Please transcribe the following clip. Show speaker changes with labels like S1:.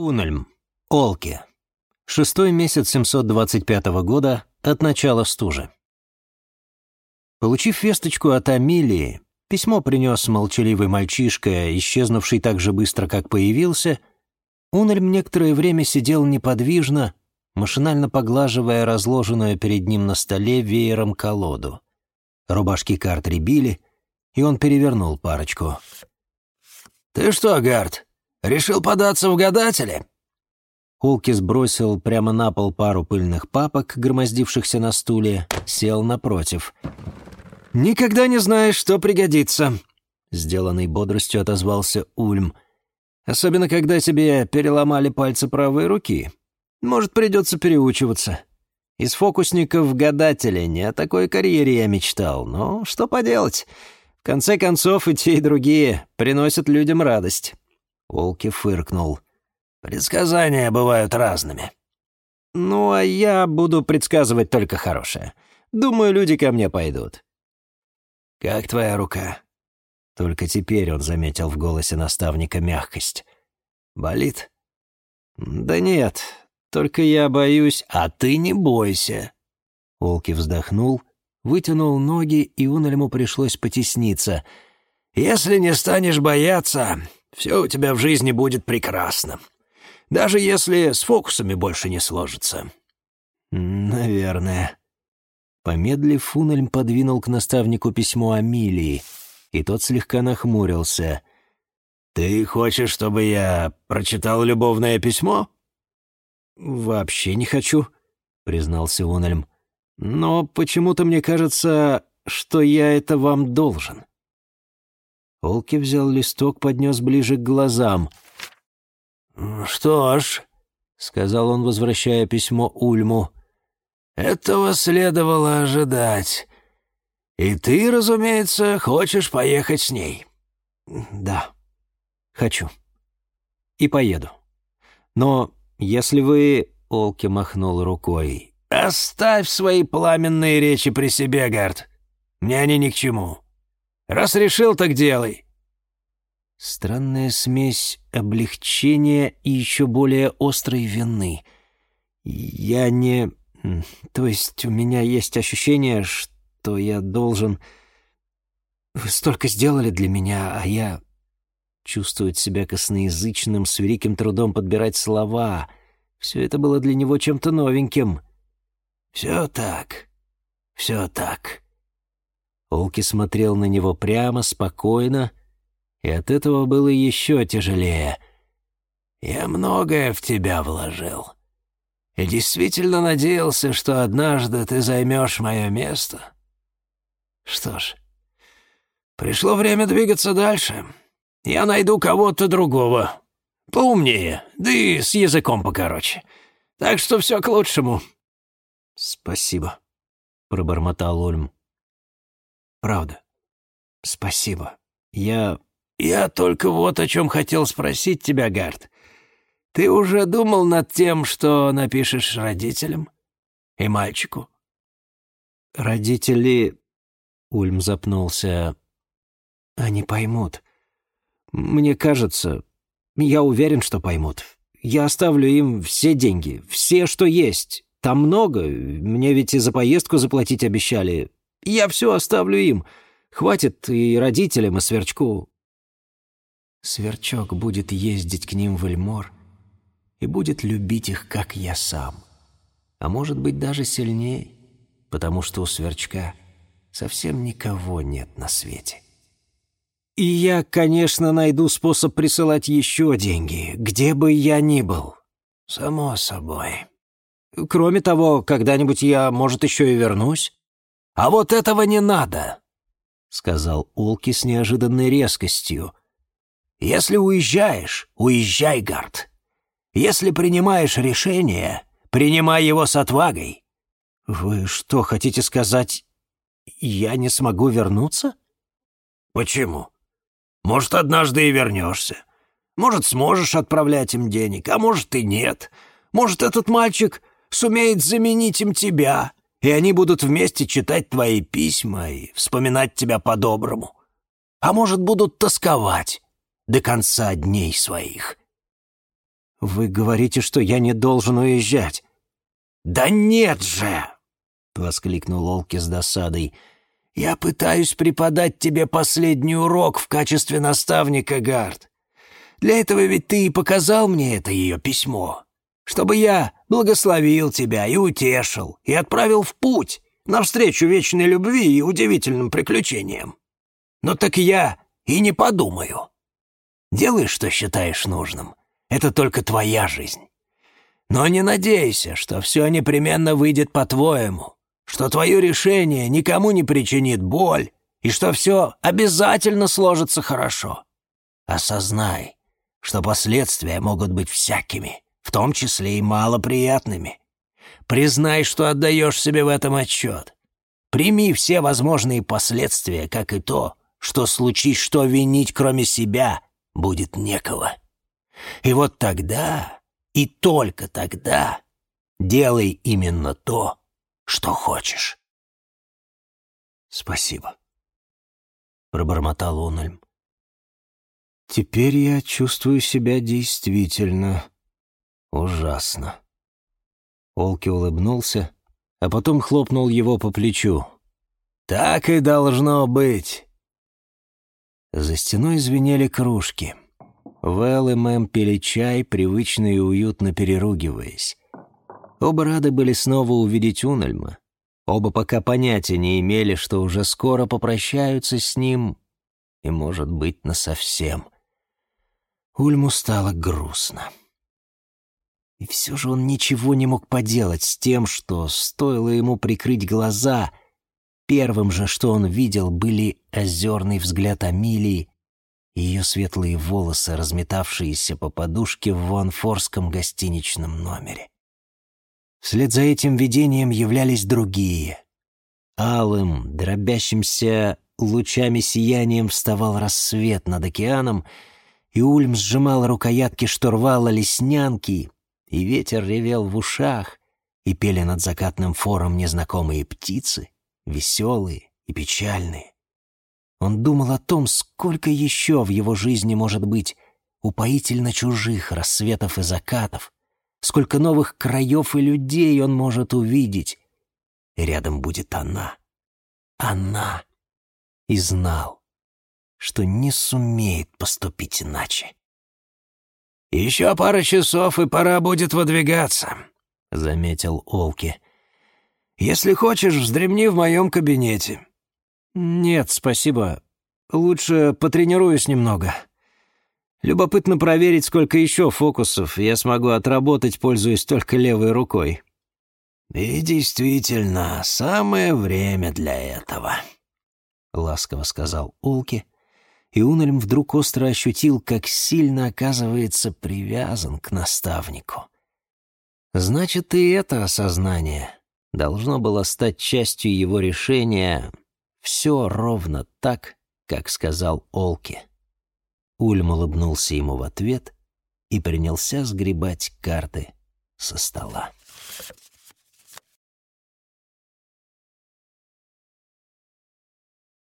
S1: Унельм. Олки. Шестой месяц 725 года от начала стужи. Получив весточку от Амилии, письмо принес молчаливый мальчишка, исчезнувший так же быстро, как появился, Унельм некоторое время сидел неподвижно, машинально поглаживая разложенную перед ним на столе веером колоду. Рубашки карт рябили, и он перевернул парочку.
S2: «Ты что, Гард, решил податься в гадатели?»
S1: Улки сбросил прямо на пол пару пыльных папок, громоздившихся на стуле, сел напротив. «Никогда не знаешь, что пригодится», — сделанный бодростью отозвался Ульм. «Особенно, когда тебе переломали пальцы правой руки. Может, придется переучиваться. Из фокусников в гадателя не о такой карьере я мечтал, но что поделать. В конце концов, и те, и другие приносят людям радость». Улки фыркнул.
S2: Предсказания бывают разными.
S1: Ну, а я буду предсказывать только хорошее. Думаю, люди ко мне пойдут.
S2: Как твоя рука?
S1: Только теперь он заметил в голосе наставника мягкость.
S2: Болит?
S1: Да нет, только я боюсь...
S2: А ты не бойся.
S1: Олки вздохнул, вытянул ноги, и Унельму пришлось потесниться.
S2: Если не станешь бояться, все у тебя в жизни будет прекрасно. Даже если с фокусами больше не сложится».
S1: «Наверное». Помедлив, Фунельм подвинул к наставнику письмо Амилии, и тот слегка нахмурился.
S2: «Ты хочешь, чтобы я прочитал любовное письмо?»
S1: «Вообще не хочу», — признался Унельм. «Но почему-то мне кажется, что я это вам должен». Олки взял листок, поднес ближе к глазам —
S2: «Что ж», — сказал он, возвращая письмо Ульму, — «этого следовало ожидать. И ты, разумеется, хочешь поехать с ней».
S1: «Да, хочу. И поеду. Но если вы...» — Олки махнул рукой.
S2: «Оставь свои пламенные речи при себе, Гард. Мне они ни к чему. Раз решил, так делай».
S1: Странная смесь облегчения и еще более острой вины. Я не... То есть у меня есть ощущение, что я должен... Вы столько сделали для меня, а я... Чувствовать себя косноязычным, с великим трудом подбирать слова. Все это было для него чем-то новеньким.
S2: «Все так, все так».
S1: Олки смотрел на него прямо, спокойно, и от этого было еще тяжелее.
S2: «Я многое в тебя вложил. И действительно надеялся, что однажды ты займешь мое место. Что ж, пришло время двигаться дальше. Я найду кого-то другого, поумнее, да и с языком покороче. Так что все к лучшему».
S1: «Спасибо», — пробормотал Ольм. «Правда, спасибо. Я
S2: «Я только вот о чем хотел спросить тебя, Гард. Ты уже думал над тем, что напишешь родителям и мальчику?»
S1: «Родители...» — Ульм запнулся. «Они поймут. Мне кажется, я уверен, что поймут. Я оставлю им все деньги, все, что есть. Там много, мне ведь и за поездку заплатить обещали. Я все оставлю им. Хватит и родителям, и сверчку. Сверчок будет ездить к ним в Эльмор и будет любить их, как я сам. А может быть, даже сильнее, потому что у Сверчка совсем никого нет на свете. И я, конечно, найду способ присылать еще деньги, где бы я ни был.
S2: Само собой.
S1: Кроме того, когда-нибудь я, может, еще и вернусь.
S2: А вот этого не надо, — сказал
S1: Улки с неожиданной резкостью —
S2: если уезжаешь, уезжай, Гард. Если принимаешь решение, принимай его с отвагой».
S1: «Вы что, хотите сказать, я не смогу вернуться?»
S2: «Почему? Может, однажды и вернешься. Может, сможешь отправлять им денег, а может и нет. Может, этот мальчик сумеет заменить им тебя, и они будут вместе читать твои письма и вспоминать тебя по-доброму. А может, будут тосковать» до конца дней своих.
S1: Вы говорите, что я не должен уезжать».
S2: «Да нет же!» — воскликнул Олки с досадой. «Я пытаюсь преподать тебе последний урок в качестве наставника, Гард. Для этого ведь ты и показал мне это ее письмо, чтобы я благословил тебя и утешил, и отправил в путь, навстречу вечной любви и удивительным приключениям. Но так я и не подумаю. Делай, что считаешь нужным. Это только твоя жизнь. Но не надейся, что все непременно выйдет по-твоему, что твое решение никому не причинит боль и что все обязательно сложится хорошо. Осознай, что последствия могут быть всякими, в том числе и малоприятными. Признай, что отдаешь себе в этом отчет. Прими все возможные последствия, как и то, что случись что винить, кроме себя, будет некого. И вот тогда, и только тогда, делай именно то, что хочешь.
S1: «Спасибо», — пробормотал Унельм. «Теперь я чувствую себя действительно ужасно». Олки улыбнулся, а потом хлопнул его по плечу.
S2: «Так и должно быть».
S1: За стеной звенели кружки. Вэл и Мэм пили чай, привычно и уютно переругиваясь. Оба рады были снова увидеть Унельма. Оба пока понятия не имели, что уже скоро попрощаются с ним, и, может быть, насовсем. Ульму стало грустно. И все же он ничего не мог поделать с тем, что стоило ему прикрыть глаза. Первым же, что он видел, были озерный взгляд Амилии и ее светлые волосы, разметавшиеся по подушке в Ванфорском гостиничном номере. Вслед за этим видением являлись другие. Алым, дробящимся лучами сиянием вставал рассвет над океаном, и Ульм сжимал рукоятки штурвала леснянки, и ветер ревел в ушах, и пели над закатным фором незнакомые птицы, веселые и печальные. Он думал о том, сколько еще в его жизни может быть упоительно чужих рассветов и закатов, сколько новых краев и людей он может увидеть. И рядом будет она. Она. И знал, что не сумеет поступить иначе.
S2: «Еще пара часов, и пора будет выдвигаться», — заметил Олки. «Если хочешь, вздремни в моем кабинете».
S1: «Нет, спасибо. Лучше потренируюсь немного. Любопытно проверить, сколько еще фокусов я смогу отработать, пользуясь только левой рукой».
S2: «И действительно, самое время для этого», — ласково сказал Олки, и Унельм вдруг остро ощутил, как сильно оказывается привязан к наставнику.
S1: Значит, и это осознание должно было стать частью его решения «все ровно так, как сказал Олки». Ульм улыбнулся ему в ответ и принялся сгребать карты со стола.